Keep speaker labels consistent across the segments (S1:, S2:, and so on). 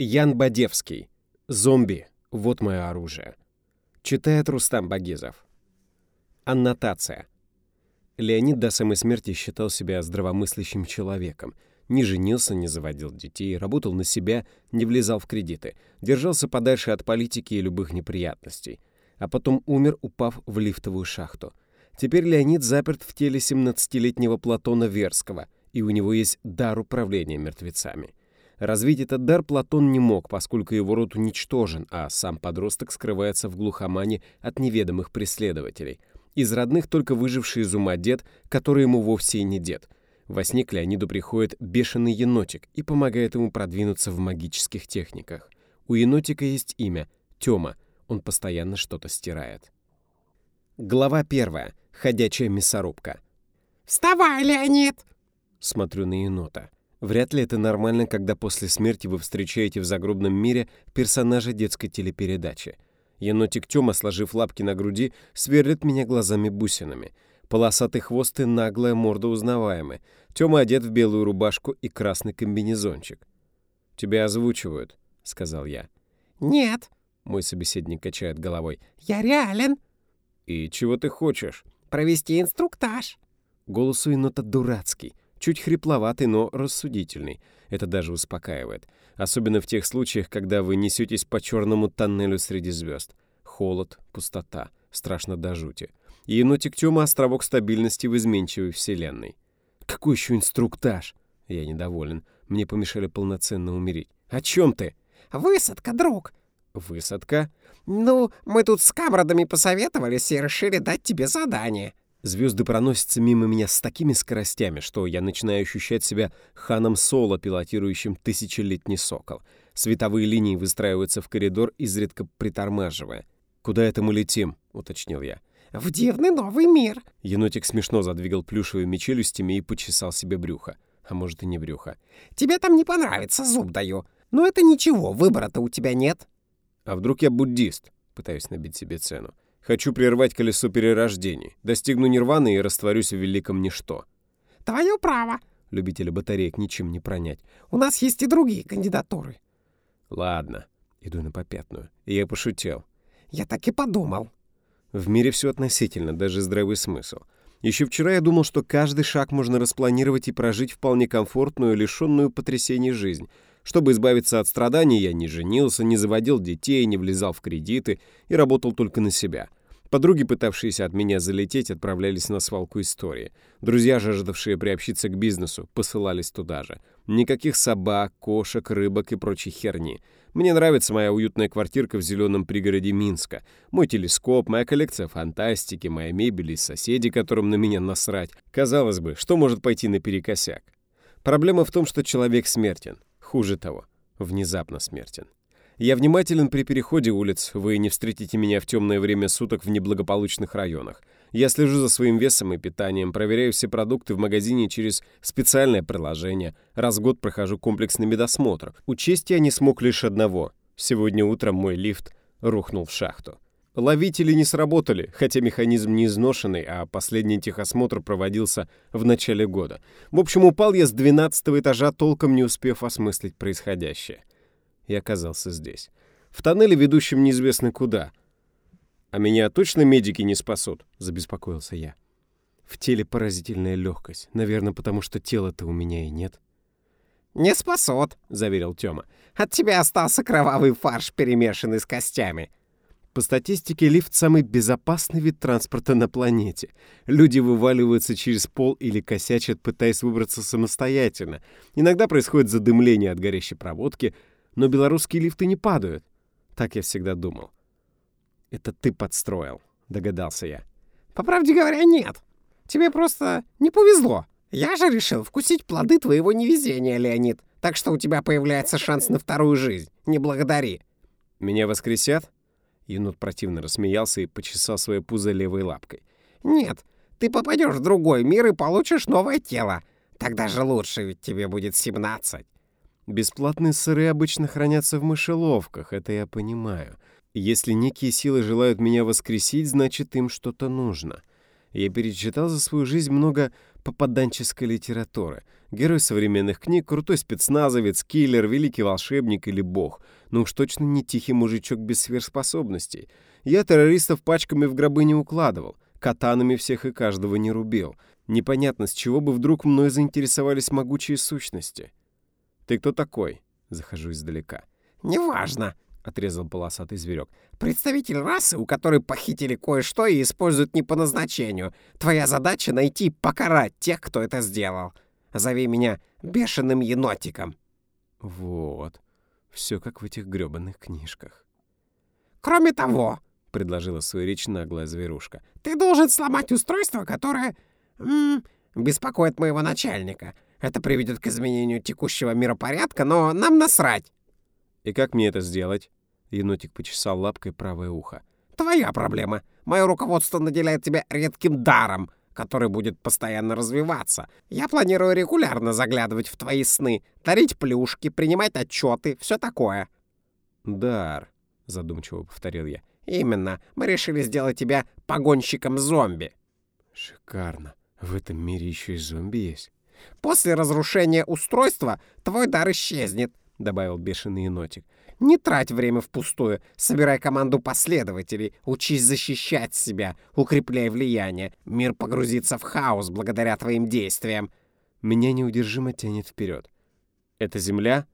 S1: Ян Бадевский. Зомби. Вот мое оружие. Читает Рустам Багизов. Аннотация. Леонид до самой смерти считал себя здравомыслящим человеком. Не женился, не заводил детей, работал на себя, не влезал в кредиты, держался подальше от политики и любых неприятностей. А потом умер, упав в лифтовую шахту. Теперь Леонид заперт в теле 17-летнего Платона Верского, и у него есть дар управления мертвецами. Развить этот дар Платон не мог, поскольку его род уничтожен, а сам подросток скрывается в глухомане от неведомых преследователей. Из родных только выживший из ума дед, который ему вовсе и не дед. Во сне к Леониду приходит бешеный енотик и помогает ему продвинуться в магических техниках. У енотика есть имя — Тёма. Он постоянно что-то стирает. Глава первая. Ходячая мясорубка.
S2: «Вставай, Леонид!»
S1: Смотрю на енота. Вряд ли это нормально, когда после смерти вы встречаете в загробном мире персонажа детской телепередачи. Енотик Тёма, сложив лапки на груди, сверлит меня глазами-бусинами. Полосатый хвост и наглая морда узнаваемы. Тёма одет в белую рубашку и красный комбинезончик. «Тебя озвучивают», — сказал я.
S2: «Нет», —
S1: мой собеседник качает головой.
S2: «Я реален».
S1: «И чего ты хочешь?»
S2: «Провести инструктаж».
S1: Голос у енота дурацкий. Чуть хрипловатый, но рассудительный. Это даже успокаивает. Особенно в тех случаях, когда вы несетесь по черному тоннелю среди звезд. Холод, пустота. Страшно до жути. И енотик Тёма — островок стабильности в изменчивой вселенной. Какой еще инструктаж? Я недоволен. Мне помешали полноценно умереть. О чем ты?
S2: «Высадка, друг».
S1: Высадка?
S2: «Ну, мы тут с камрадами посоветовались и решили дать тебе задание».
S1: Звезды проносятся мимо меня с такими скоростями, что я начинаю ощущать себя ханом Соло, пилотирующим тысячелетний сокол. Световые линии выстраиваются в коридор, изредка притормаживая. «Куда это мы летим?» — уточнил я.
S2: «В дивный новый мир!»
S1: Енотик смешно задвигал плюшевыми челюстями и почесал себе брюхо. А может и не брюхо.
S2: «Тебе там не понравится, зуб даю. Но это ничего, выбора-то у тебя нет».
S1: «А вдруг я буддист?» — пытаюсь набить себе цену. Хочу прервать колесо перерождений. Достигну нирваны и растворюсь в великом ничто.
S2: Твое право.
S1: Любителя батареек ничем не пронять.
S2: У нас есть и другие кандидатуры.
S1: Ладно. Иду на попятную. Я пошутил.
S2: Я так и подумал.
S1: В мире все относительно, даже здравый смысл. Еще вчера я думал, что каждый шаг можно распланировать и прожить вполне комфортную, лишенную потрясений жизнь. Чтобы избавиться от страданий, я не женился, не заводил детей, не влезал в кредиты и работал только на себя. Подруги, пытавшиеся от меня залететь, отправлялись на свалку истории. Друзья, жаждавшие приобщиться к бизнесу, посылались туда же. Никаких собак, кошек, рыбок и прочей херни. Мне нравится моя уютная квартирка в зеленом пригороде Минска. Мой телескоп, моя коллекция фантастики, моя мебель и соседи, которым на меня насрать. Казалось бы, что может пойти наперекосяк? Проблема в том, что человек смертен. Хуже того, внезапно смертен. Я внимателен при переходе улиц, вы не встретите меня в темное время суток в неблагополучных районах. Я слежу за своим весом и питанием, проверяю все продукты в магазине через специальное приложение. Раз в год прохожу комплексный медосмотр. Учесть я не смог лишь одного. Сегодня утром мой лифт рухнул в шахту. Ловители не сработали, хотя механизм не изношенный, а последний техосмотр проводился в начале года. В общем, упал я с 12 этажа, толком не успев осмыслить происходящее и оказался здесь. В тоннеле, ведущем неизвестно куда. «А меня точно медики не спасут?» — забеспокоился я. В теле поразительная легкость. Наверное, потому что тела-то у меня и нет.
S2: «Не спасут», — заверил Тёма. «От тебя остался кровавый фарш, перемешанный с костями».
S1: По статистике, лифт — самый безопасный вид транспорта на планете. Люди вываливаются через пол или косячат, пытаясь выбраться самостоятельно. Иногда происходит задымление от горящей проводки — но белорусские лифты не падают. Так я всегда думал. «Это ты подстроил», — догадался я.
S2: «По правде говоря, нет. Тебе просто не повезло. Я же решил вкусить плоды твоего невезения, Леонид. Так что у тебя появляется шанс на вторую жизнь. Не благодари».
S1: «Меня воскресят?» Енот противно рассмеялся и почесал свое пузо левой лапкой.
S2: «Нет, ты попадешь в другой мир и получишь новое тело. Тогда же лучше, ведь тебе будет 17.
S1: Бесплатные сыры обычно хранятся в мышеловках, это я понимаю. Если некие силы желают меня воскресить, значит им что-то нужно. Я перечитал за свою жизнь много попаданческой литературы. Герой современных книг, крутой спецназовец, киллер, великий волшебник или бог. Ну уж точно не тихий мужичок без сверхспособностей. Я террористов пачками в гробы не укладывал, катанами всех и каждого не рубил. Непонятно, с чего бы вдруг мной заинтересовались могучие сущности. «Ты кто такой?» — захожу издалека.
S2: «Неважно», —
S1: отрезал полосатый зверек.
S2: «Представитель расы, у которой похитили кое-что и используют не по назначению. Твоя задача — найти и покарать тех, кто это сделал. Зови меня бешеным енотиком».
S1: «Вот. Все как в этих грёбаных книжках».
S2: «Кроме того», —
S1: предложила свою речь наглая зверушка,
S2: «ты должен сломать устройство, которое м -м, беспокоит моего начальника. Это приведет к изменению текущего миропорядка, но нам насрать».
S1: «И как мне это сделать?» Енотик почесал лапкой правое ухо.
S2: «Твоя проблема. Мое руководство наделяет тебя редким даром, который будет постоянно развиваться. Я планирую регулярно заглядывать в твои сны, дарить плюшки, принимать отчеты, все такое».
S1: «Дар», — задумчиво повторил я.
S2: «Именно. Мы решили сделать тебя погонщиком зомби».
S1: «Шикарно. В этом мире еще и зомби есть».
S2: «После разрушения устройства твой дар исчезнет», — добавил бешеный енотик. «Не трать время впустую. Собирай команду последователей. Учись защищать себя. Укрепляй влияние. Мир погрузится в хаос благодаря твоим действиям».
S1: Меня неудержимо тянет вперед. «Это Земля?»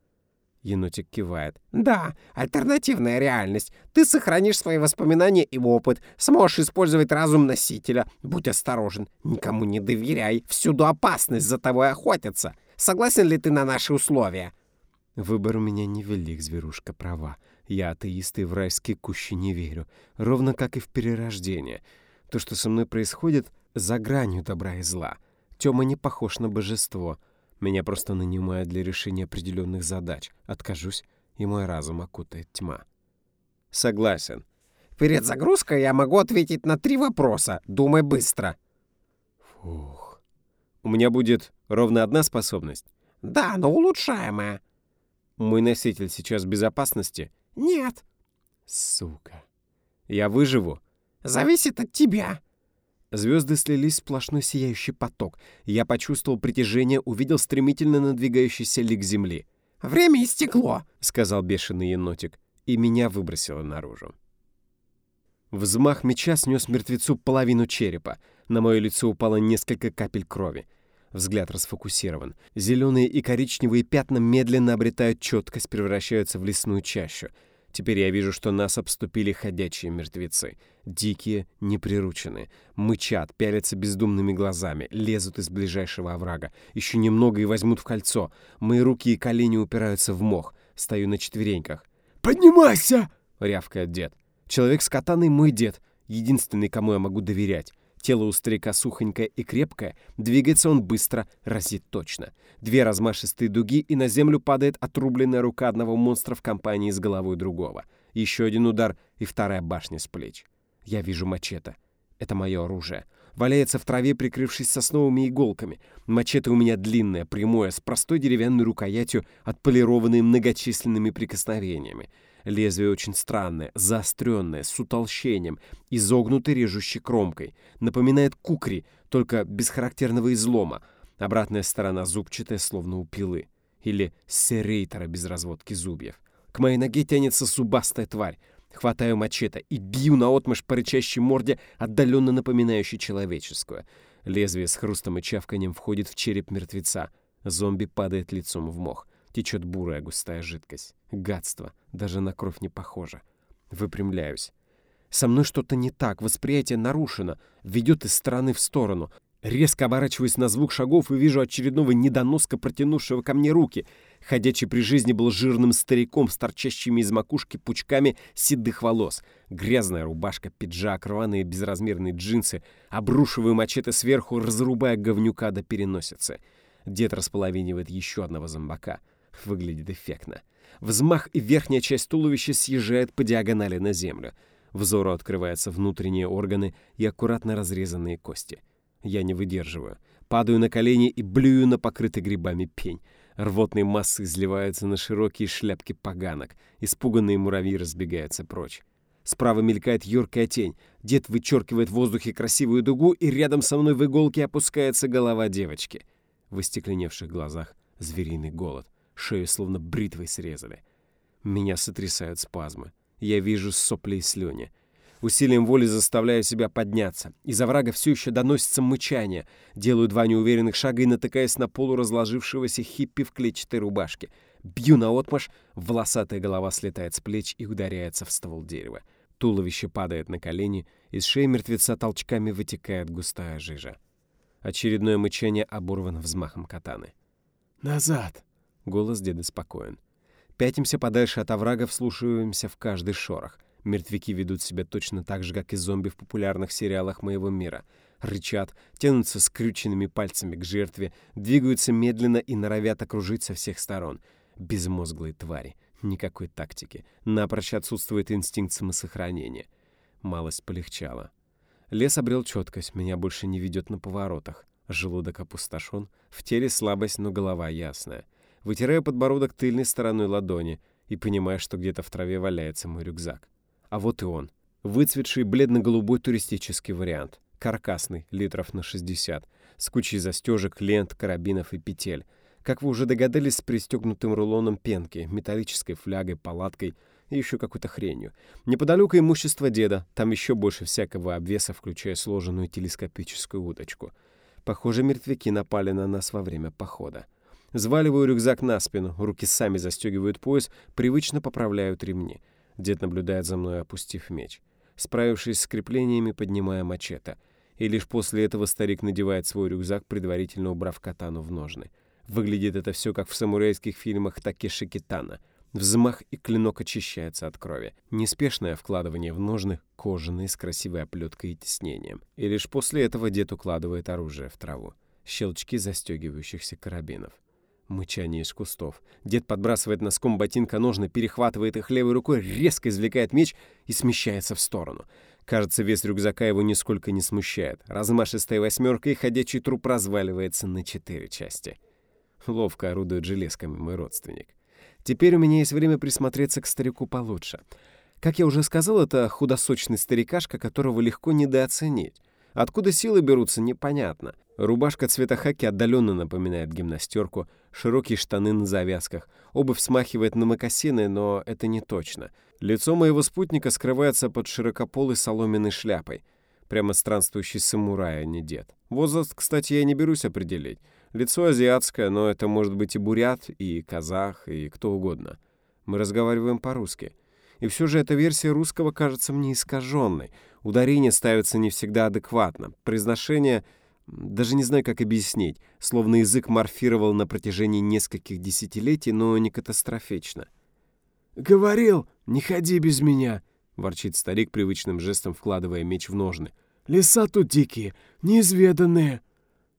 S1: Енотик кивает.
S2: «Да, альтернативная реальность. Ты сохранишь свои воспоминания и опыт, сможешь использовать разум носителя. Будь осторожен, никому не доверяй, всюду опасность за тобой охотятся. Согласен ли ты на наши условия?»
S1: Выбор у меня невелик, зверушка права. Я атеист и в райские кущи не верю. Ровно как и в перерождение. То, что со мной происходит, за гранью добра и зла. Тёма не похож на божество. Меня просто нанимают для решения определенных задач. Откажусь, и мой разум окутает тьма. Согласен.
S2: Перед загрузкой я могу ответить на три вопроса. Думай быстро.
S1: Фух. У меня будет ровно одна способность?
S2: Да, но улучшаемая.
S1: Мой носитель сейчас в безопасности?
S2: Нет.
S1: Сука. Я выживу?
S2: Зависит от тебя.
S1: Звезды слились в сплошной сияющий поток. Я почувствовал притяжение, увидел стремительно надвигающийся лик земли.
S2: «Время истекло», —
S1: сказал бешеный енотик, и меня выбросило наружу. Взмах меча снес мертвецу половину черепа. На мое лицо упало несколько капель крови. Взгляд расфокусирован. Зеленые и коричневые пятна медленно обретают четкость, превращаются в лесную чащу. Теперь я вижу, что нас обступили ходячие мертвецы. Дикие, неприрученные. Мычат, пялятся бездумными глазами, лезут из ближайшего оврага. Еще немного и возьмут в кольцо. Мои руки и колени упираются в мох. Стою на четвереньках.
S2: «Поднимайся!»
S1: — рявкает дед. Человек с катаной мой дед. Единственный, кому я могу доверять. Тело у старика сухонькое и крепкое, двигается он быстро, разит точно. Две размашистые дуги, и на землю падает отрубленная рука одного монстра в компании с головой другого. Еще один удар, и вторая башня с плеч. Я вижу мачете. Это мое оружие. Валяется в траве, прикрывшись сосновыми иголками. Мачете у меня длинное, прямое, с простой деревянной рукоятью, отполированной многочисленными прикосновениями. Лезвие очень странное, заостренное, с утолщением, изогнутой режущей кромкой. Напоминает кукри, только без характерного излома. Обратная сторона зубчатая, словно у пилы. Или серейтера без разводки зубьев. К моей ноге тянется зубастая тварь. Хватаю мачете и бью наотмашь по рычащей морде, отдаленно напоминающей человеческую. Лезвие с хрустом и чавканием входит в череп мертвеца. Зомби падает лицом в мох. Течет бурая густая жидкость. Гадство. Даже на кровь не похоже. Выпрямляюсь. Со мной что-то не так, восприятие нарушено, ведет из стороны в сторону. Резко оборачиваюсь на звук шагов и вижу очередного недоноска, протянувшего ко мне руки. Ходячий при жизни был жирным стариком с торчащими из макушки пучками седых волос. Грязная рубашка, пиджак, рваные безразмерные джинсы. Обрушиваю мачете сверху, разрубая говнюка до переносицы. Дед располовинивает еще одного зомбака. Выглядит эффектно. Взмах и верхняя часть туловища съезжает по диагонали на землю. Взору открываются внутренние органы и аккуратно разрезанные кости. Я не выдерживаю. Падаю на колени и блюю на покрытый грибами пень. Рвотные массы изливаются на широкие шляпки поганок. Испуганные муравьи разбегаются прочь. Справа мелькает юркая тень. Дед вычеркивает в воздухе красивую дугу, и рядом со мной в иголке опускается голова девочки. В остекленевших глазах звериный голод. Шею словно бритвой срезали. Меня сотрясают спазмы. Я вижу сопли и слюни. Усилием воли заставляю себя подняться. Из оврага все еще доносится мычание. Делаю два неуверенных шага и натыкаясь на полуразложившегося хиппи в клетчатой рубашке. Бью наотмашь, волосатая голова слетает с плеч и ударяется в ствол дерева. Туловище падает на колени, из шеи мертвеца толчками вытекает густая жижа. Очередное мычание оборвано взмахом катаны.
S3: «Назад!»
S1: — голос деда спокоен. Пятимся подальше от оврага, вслушиваемся в каждый шорох. Мертвяки ведут себя точно так же, как и зомби в популярных сериалах моего мира. Рычат, тянутся скрюченными пальцами к жертве, двигаются медленно и норовят окружить со всех сторон. Безмозглые твари. Никакой тактики. Напрочь отсутствует инстинкт самосохранения. Малость полегчала. Лес обрел четкость, меня больше не ведет на поворотах. Желудок опустошен, в теле слабость, но голова ясная. Вытираю подбородок тыльной стороной ладони и понимаю, что где-то в траве валяется мой рюкзак. А вот и он. Выцветший бледно-голубой туристический вариант. Каркасный, литров на 60. С кучей застежек, лент, карабинов и петель. Как вы уже догадались, с пристегнутым рулоном пенки, металлической флягой, палаткой и еще какой-то хренью. Неподалеку имущество деда, там еще больше всякого обвеса, включая сложенную телескопическую удочку. Похоже, мертвяки напали на нас во время похода. Зваливаю рюкзак на спину, руки сами застегивают пояс, привычно поправляют ремни. Дед наблюдает за мной, опустив меч. Справившись с креплениями, поднимая мачете. И лишь после этого старик надевает свой рюкзак, предварительно убрав катану в ножны. Выглядит это все как в самурайских фильмах Такеши Китана. Взмах и клинок очищается от крови. Неспешное вкладывание в ножны, кожаные, с красивой оплеткой и тиснением. И лишь после этого дед укладывает оружие в траву. Щелчки застегивающихся карабинов. Мычание из кустов. Дед подбрасывает носком ботинка ножны, перехватывает их левой рукой, резко извлекает меч и смещается в сторону. Кажется, вес рюкзака его нисколько не смущает. Размашистая восьмерка и ходячий труп разваливается на четыре части. Ловко орудует железками мой родственник. Теперь у меня есть время присмотреться к старику получше. Как я уже сказал, это худосочный старикашка, которого легко недооценить. Откуда силы берутся, непонятно. Рубашка цвета хаки отдаленно напоминает гимнастерку, широкие штаны на завязках, обувь смахивает на мокасины, но это не точно. Лицо моего спутника скрывается под широкополой соломенной шляпой. Прямо странствующий самурай, а не дед. Возраст, кстати, я не берусь определить. Лицо азиатское, но это может быть и бурят, и казах, и кто угодно. Мы разговариваем по-русски. И все же эта версия русского кажется мне искаженной. Ударение ставится не всегда адекватно. Произношение даже не знаю, как объяснить. Словно язык морфировал на протяжении нескольких десятилетий, но не катастрофично.
S3: «Говорил, не ходи без меня!»
S1: — ворчит старик, привычным жестом вкладывая меч в ножны.
S3: «Леса тут дикие, неизведанные!»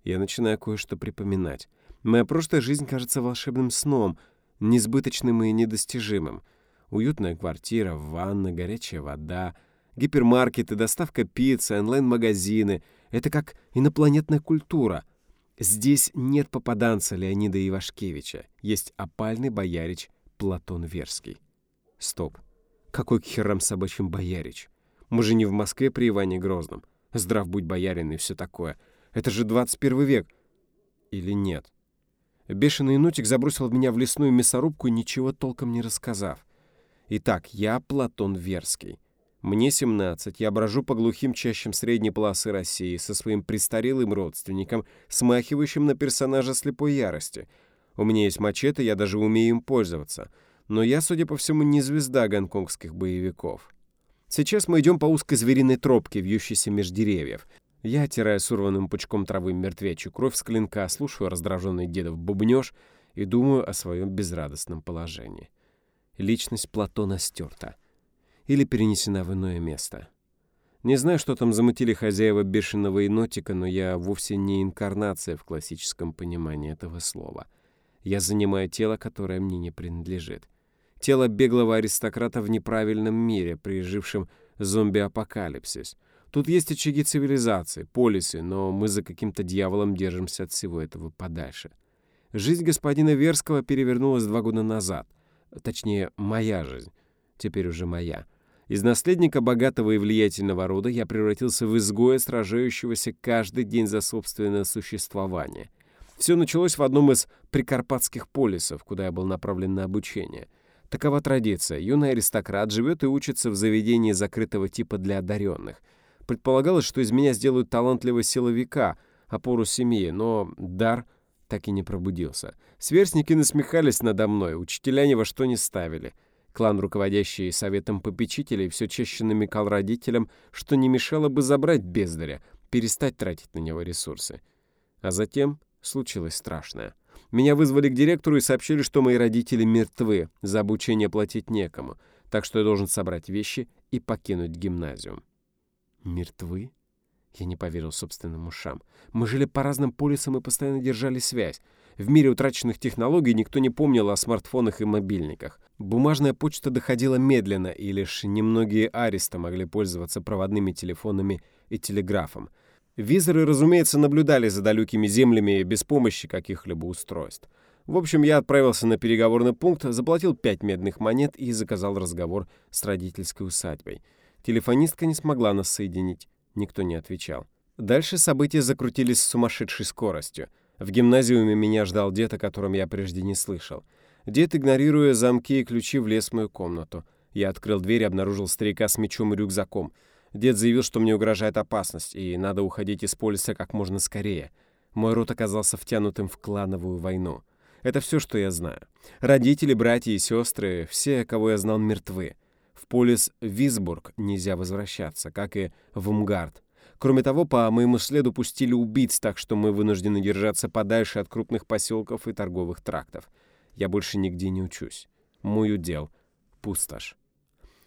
S1: Я начинаю кое-что припоминать. Моя прошлая жизнь кажется волшебным сном, несбыточным и недостижимым. Уютная квартира, ванна, горячая вода, гипермаркеты, доставка пиццы, онлайн-магазины — это как инопланетная культура. Здесь нет попаданца Леонида Ивашкевича. Есть опальный боярич Платон Верский. Стоп. Какой к херам собачьим боярич? Мы же не в Москве при Иване Грозном. Здрав будь боярин и все такое. Это же 21 век. Или нет? Бешеный нутик забросил меня в лесную мясорубку, ничего толком не рассказав. Итак, я Платон Верский. Мне 17, я брожу по глухим чащам средней полосы России со своим престарелым родственником, смахивающим на персонажа слепой ярости. У меня есть мачете, я даже умею им пользоваться. Но я, судя по всему, не звезда гонконгских боевиков. Сейчас мы идем по узкой звериной тропке, вьющейся меж деревьев. Я, оттирая сорванным пучком травы мертвячью кровь с клинка, слушаю раздраженный дедов бубнёж и думаю о своем безрадостном положении. Личность Платона стерта или перенесена в иное место. Не знаю, что там замутили хозяева бешеного енотика, но я вовсе не инкарнация в классическом понимании этого слова. Я занимаю тело, которое мне не принадлежит. Тело беглого аристократа в неправильном мире, пережившем зомби-апокалипсис. Тут есть очаги цивилизации, полисы, но мы за каким-то дьяволом держимся от всего этого подальше. Жизнь господина Верского перевернулась два года назад. Точнее, моя жизнь. Теперь уже моя. Из наследника богатого и влиятельного рода я превратился в изгоя, сражающегося каждый день за собственное существование. Все началось в одном из прикарпатских полисов, куда я был направлен на обучение. Такова традиция. Юный аристократ живет и учится в заведении закрытого типа для одаренных. Предполагалось, что из меня сделают талантливого силовика, опору семьи, но дар так и не пробудился. Сверстники насмехались надо мной, учителя ни во что не ставили. Клан, руководящий советом попечителей, все чаще намекал родителям, что не мешало бы забрать бездаря, перестать тратить на него ресурсы. А затем случилось страшное. Меня вызвали к директору и сообщили, что мои родители мертвы, за обучение платить некому, так что я должен собрать вещи и покинуть гимназию. Мертвы? Я не поверил собственным ушам. Мы жили по разным полисам и постоянно держали связь. В мире утраченных технологий никто не помнил о смартфонах и мобильниках. Бумажная почта доходила медленно, и лишь немногие ареста могли пользоваться проводными телефонами и телеграфом. Визоры, разумеется, наблюдали за далекими землями без помощи каких-либо устройств. В общем, я отправился на переговорный пункт, заплатил пять медных монет и заказал разговор с родительской усадьбой. Телефонистка не смогла нас соединить. Никто не отвечал. Дальше события закрутились с сумасшедшей скоростью. В гимназиуме меня ждал дед, о котором я прежде не слышал. Дед, игнорируя замки и ключи, влез в мою комнату. Я открыл дверь и обнаружил старика с мечом и рюкзаком. Дед заявил, что мне угрожает опасность, и надо уходить из полиса как можно скорее. Мой род оказался втянутым в клановую войну. Это все, что я знаю. Родители, братья и сестры, все, кого я знал, мертвы. В полис Висбург нельзя возвращаться, как и в Умгард. Кроме того, по моему следу пустили убийц, так что мы вынуждены держаться подальше от крупных поселков и торговых трактов. Я больше нигде не учусь. Мой удел — пустошь.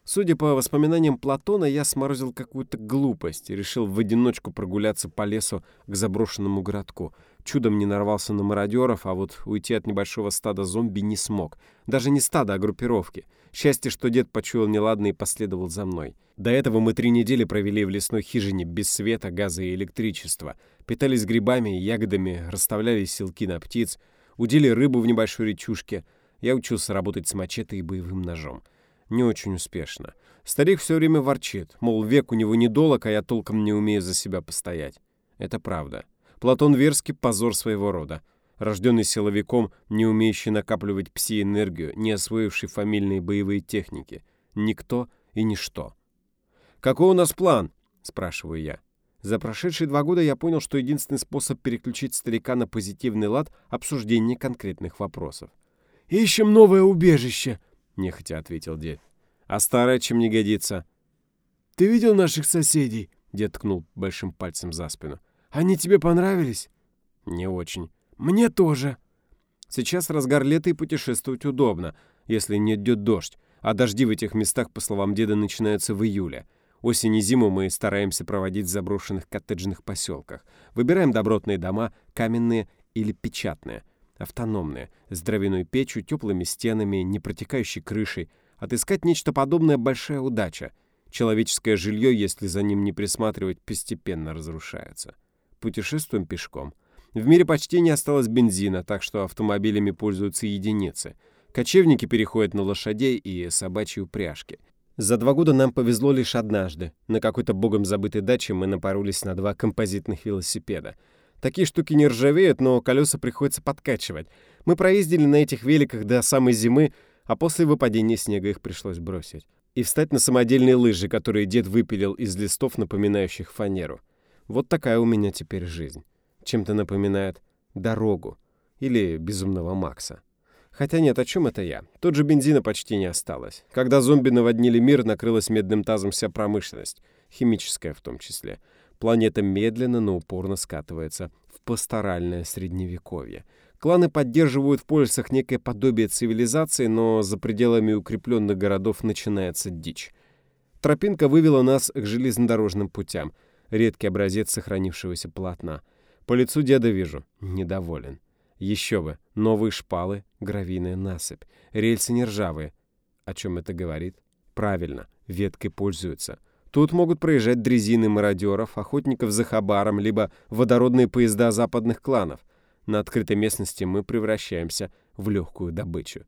S1: Судя по воспоминаниям Платона, я сморозил какую-то глупость и решил в одиночку прогуляться по лесу к заброшенному городку. Чудом не нарвался на мародеров, а вот уйти от небольшого стада зомби не смог. Даже не стада, а группировки. Счастье, что дед почуял неладно и последовал за мной. До этого мы три недели провели в лесной хижине без света, газа и электричества. Питались грибами и ягодами, расставляли силки на птиц, удили рыбу в небольшой речушке. Я учился работать с мачете и боевым ножом не очень успешно. Старик все время ворчит, мол, век у него недолог, а я толком не умею за себя постоять. Это правда. Платон Верский — позор своего рода. Рожденный силовиком, не умеющий накапливать пси-энергию, не освоивший фамильные боевые техники. Никто и ничто. «Какой у нас план?» — спрашиваю я. За прошедшие два года я понял, что единственный способ переключить старика на позитивный лад — обсуждение конкретных вопросов.
S3: «Ищем новое убежище»,
S1: нехотя ответил дед. А старая чем не годится?
S3: Ты видел наших соседей? Дед ткнул большим пальцем за спину. Они тебе понравились?
S1: Не очень.
S3: Мне тоже.
S1: Сейчас разгар лета и путешествовать удобно, если не идет дождь, а дожди в этих местах, по словам деда, начинаются в июле. Осень и зиму мы стараемся проводить в заброшенных коттеджных поселках. Выбираем добротные дома, каменные или печатные – автономные, с дровяной печью, теплыми стенами, непротекающей крышей. Отыскать нечто подобное — большая удача. Человеческое жилье, если за ним не присматривать, постепенно разрушается. Путешествуем пешком. В мире почти не осталось бензина, так что автомобилями пользуются единицы. Кочевники переходят на лошадей и собачьи упряжки. За два года нам повезло лишь однажды. На какой-то богом забытой даче мы напоролись на два композитных велосипеда — Такие штуки не ржавеют, но колеса приходится подкачивать. Мы проездили на этих великах до самой зимы, а после выпадения снега их пришлось бросить. И встать на самодельные лыжи, которые дед выпилил из листов, напоминающих фанеру. Вот такая у меня теперь жизнь. Чем-то напоминает дорогу или безумного Макса. Хотя нет, о чем это я? Тот же бензина почти не осталось. Когда зомби наводнили мир, накрылась медным тазом вся промышленность, химическая в том числе планета медленно, но упорно скатывается в пасторальное средневековье. Кланы поддерживают в полисах некое подобие цивилизации, но за пределами укрепленных городов начинается дичь. Тропинка вывела нас к железнодорожным путям. Редкий образец сохранившегося полотна. По лицу деда вижу. Недоволен. Еще бы. Новые шпалы, гравийная насыпь. Рельсы не ржавые. О чем это говорит? Правильно. Веткой пользуются. Тут могут проезжать дрезины мародеров, охотников за хабаром, либо водородные поезда западных кланов. На открытой местности мы превращаемся в легкую добычу.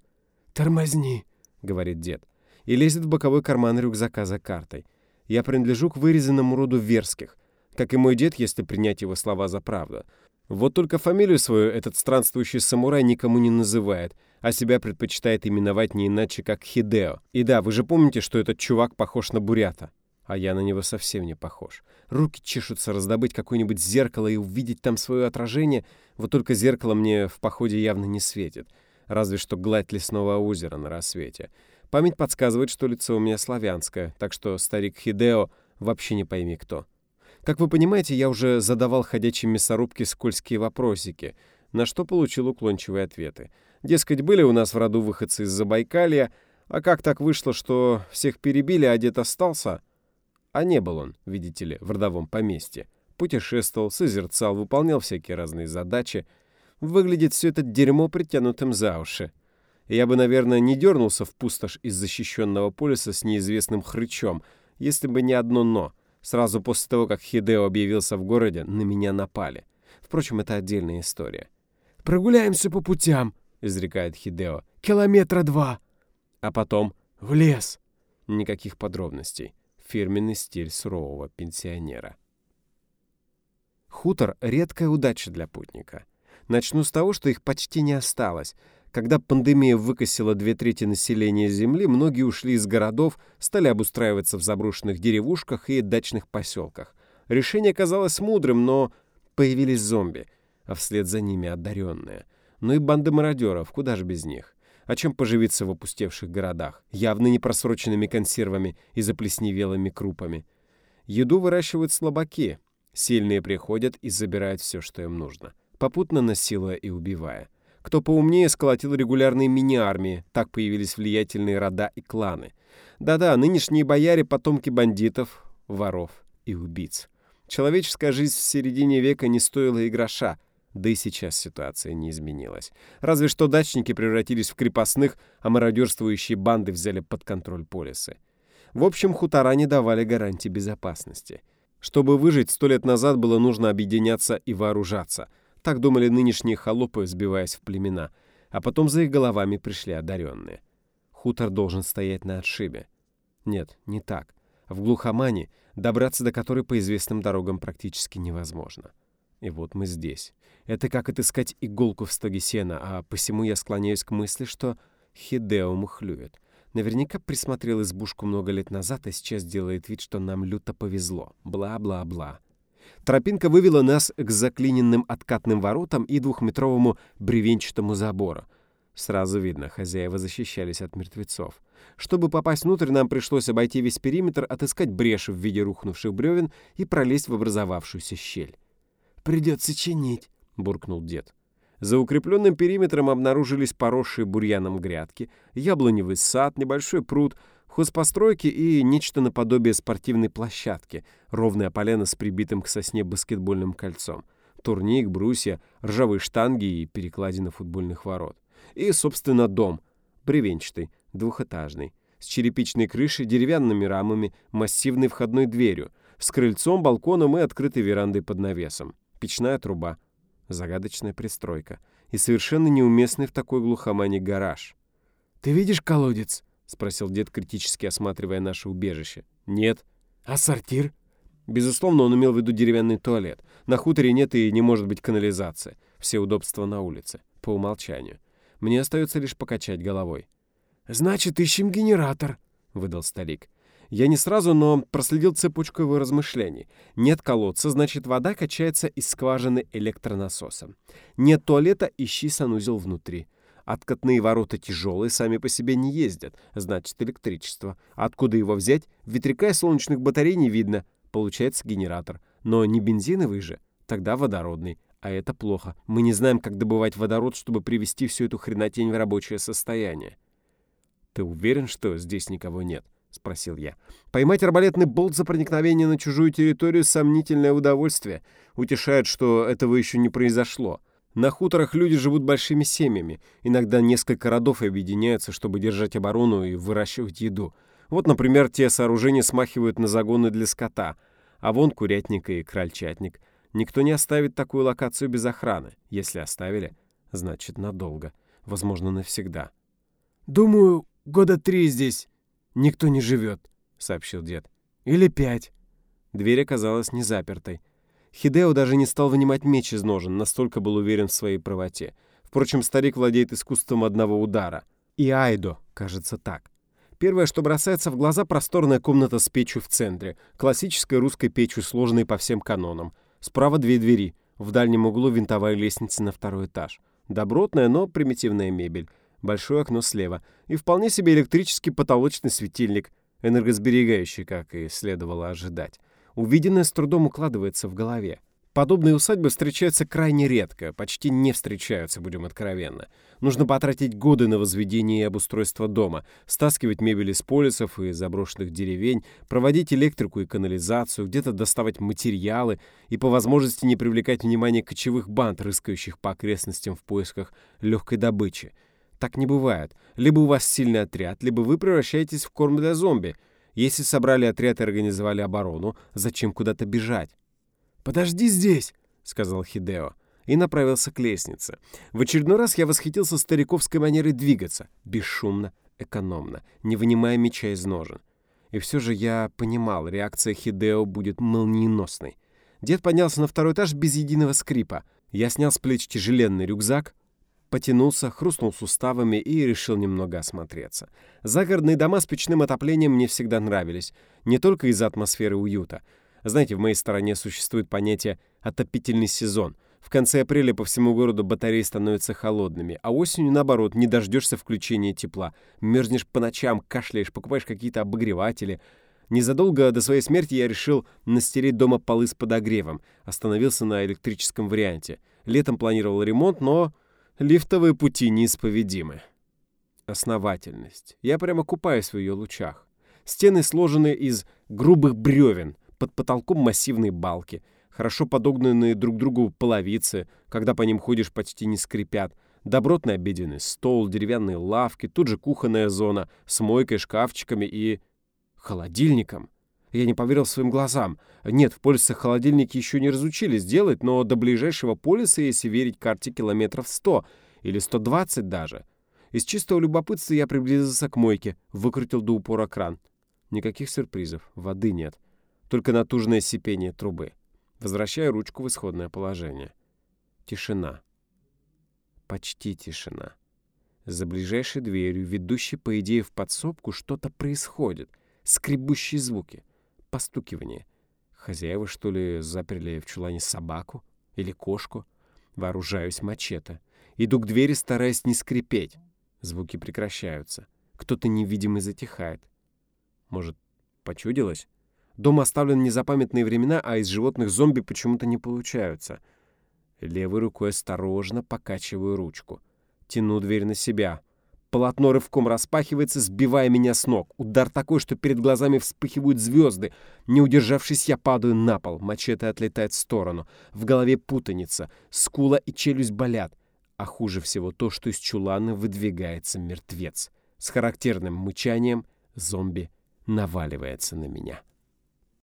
S3: «Тормозни», —
S1: говорит дед. и лезет в боковой карман рюкзака за картой. Я принадлежу к вырезанному роду Верских, как и мой дед, если принять его слова за правду. Вот только фамилию свою этот странствующий самурай никому не называет, а себя предпочитает именовать не иначе, как Хидео. И да, вы же помните, что этот чувак похож на бурята. А я на него совсем не похож. Руки чешутся раздобыть какое-нибудь зеркало и увидеть там свое отражение, вот только зеркало мне в походе явно не светит. Разве что гладь лесного озера на рассвете. Память подсказывает, что лицо у меня славянское, так что старик Хидео вообще не пойми кто. Как вы понимаете, я уже задавал ходячей мясорубке скользкие вопросики, на что получил уклончивые ответы. Дескать, были у нас в роду выходцы из Забайкалья, а как так вышло, что всех перебили, а дед остался? А не был он, видите ли, в родовом поместье. Путешествовал, созерцал, выполнял всякие разные задачи. Выглядит все это дерьмо притянутым за уши. Я бы, наверное, не дернулся в пустошь из защищенного полиса с неизвестным хрычом, если бы не одно «но». Сразу после того, как Хидео объявился в городе, на меня напали. Впрочем, это отдельная история.
S3: «Прогуляемся по путям», — изрекает Хидео. «Километра два».
S1: А потом
S3: «В лес».
S1: Никаких подробностей. Фирменный стиль сурового пенсионера. Хутор — редкая удача для путника. Начну с того, что их почти не осталось — когда пандемия выкосила две трети населения Земли, многие ушли из городов, стали обустраиваться в заброшенных деревушках и дачных поселках. Решение казалось мудрым, но появились зомби, а вслед за ними одаренные. Ну и банды мародеров, куда же без них? А чем поживиться в опустевших городах? Явно не просроченными консервами и заплесневелыми крупами. Еду выращивают слабаки. Сильные приходят и забирают все, что им нужно, попутно насилуя и убивая. Кто поумнее, сколотил регулярные мини-армии, так появились влиятельные рода и кланы. Да-да, нынешние бояре — потомки бандитов, воров и убийц. Человеческая жизнь в середине века не стоила и гроша, да и сейчас ситуация не изменилась. Разве что дачники превратились в крепостных, а мародерствующие банды взяли под контроль полисы. В общем, хутора не давали гарантии безопасности. Чтобы выжить, сто лет назад было нужно объединяться и вооружаться — так думали нынешние холопы, сбиваясь в племена. А потом за их головами пришли одаренные. Хутор должен стоять на отшибе. Нет, не так. В глухомане, добраться до которой по известным дорогам практически невозможно. И вот мы здесь. Это как отыскать иголку в стоге сена, а посему я склоняюсь к мысли, что Хидео мухлюет. Наверняка присмотрел избушку много лет назад, а сейчас делает вид, что нам люто повезло. Бла-бла-бла. Тропинка вывела нас к заклиненным откатным воротам и двухметровому бревенчатому забору. Сразу видно, хозяева защищались от мертвецов. Чтобы попасть внутрь, нам пришлось обойти весь периметр, отыскать брешь в виде рухнувших бревен и пролезть в образовавшуюся щель.
S3: «Придется чинить», — буркнул дед.
S1: За укрепленным периметром обнаружились поросшие бурьяном грядки, яблоневый сад, небольшой пруд — хозпостройки и нечто наподобие спортивной площадки, ровная полена с прибитым к сосне баскетбольным кольцом, турник, брусья, ржавые штанги и перекладины футбольных ворот. И, собственно, дом, бревенчатый, двухэтажный, с черепичной крышей, деревянными рамами, массивной входной дверью, с крыльцом, балконом и открытой верандой под навесом, печная труба, загадочная пристройка и совершенно неуместный в такой глухомане гараж.
S3: «Ты видишь колодец?»
S1: — спросил дед, критически осматривая наше убежище. «Нет».
S3: «А сортир?»
S1: Безусловно, он имел в виду деревянный туалет. На хуторе нет и не может быть канализации. Все удобства на улице. По умолчанию. Мне остается лишь покачать головой.
S3: «Значит, ищем генератор», — выдал старик.
S1: Я не сразу, но проследил цепочку его размышлений. Нет колодца, значит, вода качается из скважины электронасоса. Нет туалета, ищи санузел внутри. Откатные ворота тяжелые, сами по себе не ездят. Значит, электричество. Откуда его взять? Ветряка и солнечных батарей не видно. Получается генератор. Но не бензиновый же. Тогда водородный. А это плохо. Мы не знаем, как добывать водород, чтобы привести всю эту хренотень в рабочее состояние. «Ты уверен, что здесь никого нет?» — спросил я. «Поймать арбалетный болт за проникновение на чужую территорию — сомнительное удовольствие. Утешает, что этого еще не произошло. На хуторах люди живут большими семьями, иногда несколько родов объединяются, чтобы держать оборону и выращивать еду. Вот, например, те сооружения смахивают на загоны для скота, а вон курятник и крольчатник. Никто не оставит такую локацию без охраны. Если оставили, значит надолго, возможно, навсегда.
S3: «Думаю, года три здесь никто не живет», — сообщил дед. «Или пять».
S1: Дверь оказалась не запертой. Хидео даже не стал вынимать меч из ножен, настолько был уверен в своей правоте. Впрочем, старик владеет искусством одного удара. И Айдо, кажется, так. Первое, что бросается в глаза, просторная комната с печью в центре. Классической русской печью, сложенной по всем канонам. Справа две двери. В дальнем углу винтовая лестница на второй этаж. Добротная, но примитивная мебель. Большое окно слева. И вполне себе электрический потолочный светильник, энергосберегающий, как и следовало ожидать. Увиденное с трудом укладывается в голове. Подобные усадьбы встречаются крайне редко, почти не встречаются, будем откровенны. Нужно потратить годы на возведение и обустройство дома, стаскивать мебель из полисов и заброшенных деревень, проводить электрику и канализацию, где-то доставать материалы и по возможности не привлекать внимание кочевых банд, рыскающих по окрестностям в поисках легкой добычи. Так не бывает. Либо у вас сильный отряд, либо вы превращаетесь в корм для зомби — если собрали отряд и организовали оборону, зачем куда-то бежать?
S3: «Подожди здесь», —
S1: сказал Хидео, и направился к лестнице. В очередной раз я восхитился стариковской манерой двигаться, бесшумно, экономно, не вынимая меча из ножен. И все же я понимал, реакция Хидео будет молниеносной. Дед поднялся на второй этаж без единого скрипа. Я снял с плеч тяжеленный рюкзак, Потянулся, хрустнул суставами и решил немного осмотреться. Загородные дома с печным отоплением мне всегда нравились. Не только из-за атмосферы уюта. Знаете, в моей стороне существует понятие «отопительный сезон». В конце апреля по всему городу батареи становятся холодными, а осенью, наоборот, не дождешься включения тепла. Мерзнешь по ночам, кашляешь, покупаешь какие-то обогреватели. Незадолго до своей смерти я решил настереть дома полы с подогревом. Остановился на электрическом варианте. Летом планировал ремонт, но Лифтовые пути неисповедимы. Основательность. Я прямо купаюсь в ее лучах. Стены сложены из грубых бревен, под потолком массивные балки, хорошо подогнанные друг другу половицы, когда по ним ходишь, почти не скрипят, добротный обеденный стол, деревянные лавки, тут же кухонная зона с мойкой, шкафчиками и... холодильником. Я не поверил своим глазам. Нет, в полисах холодильники еще не разучились делать, но до ближайшего полиса, если верить карте, километров 100 или 120 даже. Из чистого любопытства я приблизился к мойке, выкрутил до упора кран. Никаких сюрпризов, воды нет. Только натужное сипение трубы. Возвращаю ручку в исходное положение. Тишина. Почти тишина. За ближайшей дверью, ведущей, по идее, в подсобку, что-то происходит. Скребущие звуки постукивание. Хозяева, что ли, заперли в чулане собаку или кошку? Вооружаюсь мачете. Иду к двери, стараясь не скрипеть. Звуки прекращаются. Кто-то невидимый затихает. Может, почудилось? Дом оставлен незапамятные времена, а из животных зомби почему-то не получаются. Левой рукой осторожно покачиваю ручку. Тяну дверь на себя. Полотно рывком распахивается, сбивая меня с ног. Удар такой, что перед глазами вспыхивают звезды. Не удержавшись, я падаю на пол. Мачете отлетает в сторону. В голове путаница. Скула и челюсть болят. А хуже всего то, что из чулана выдвигается мертвец. С характерным мычанием зомби наваливается на меня.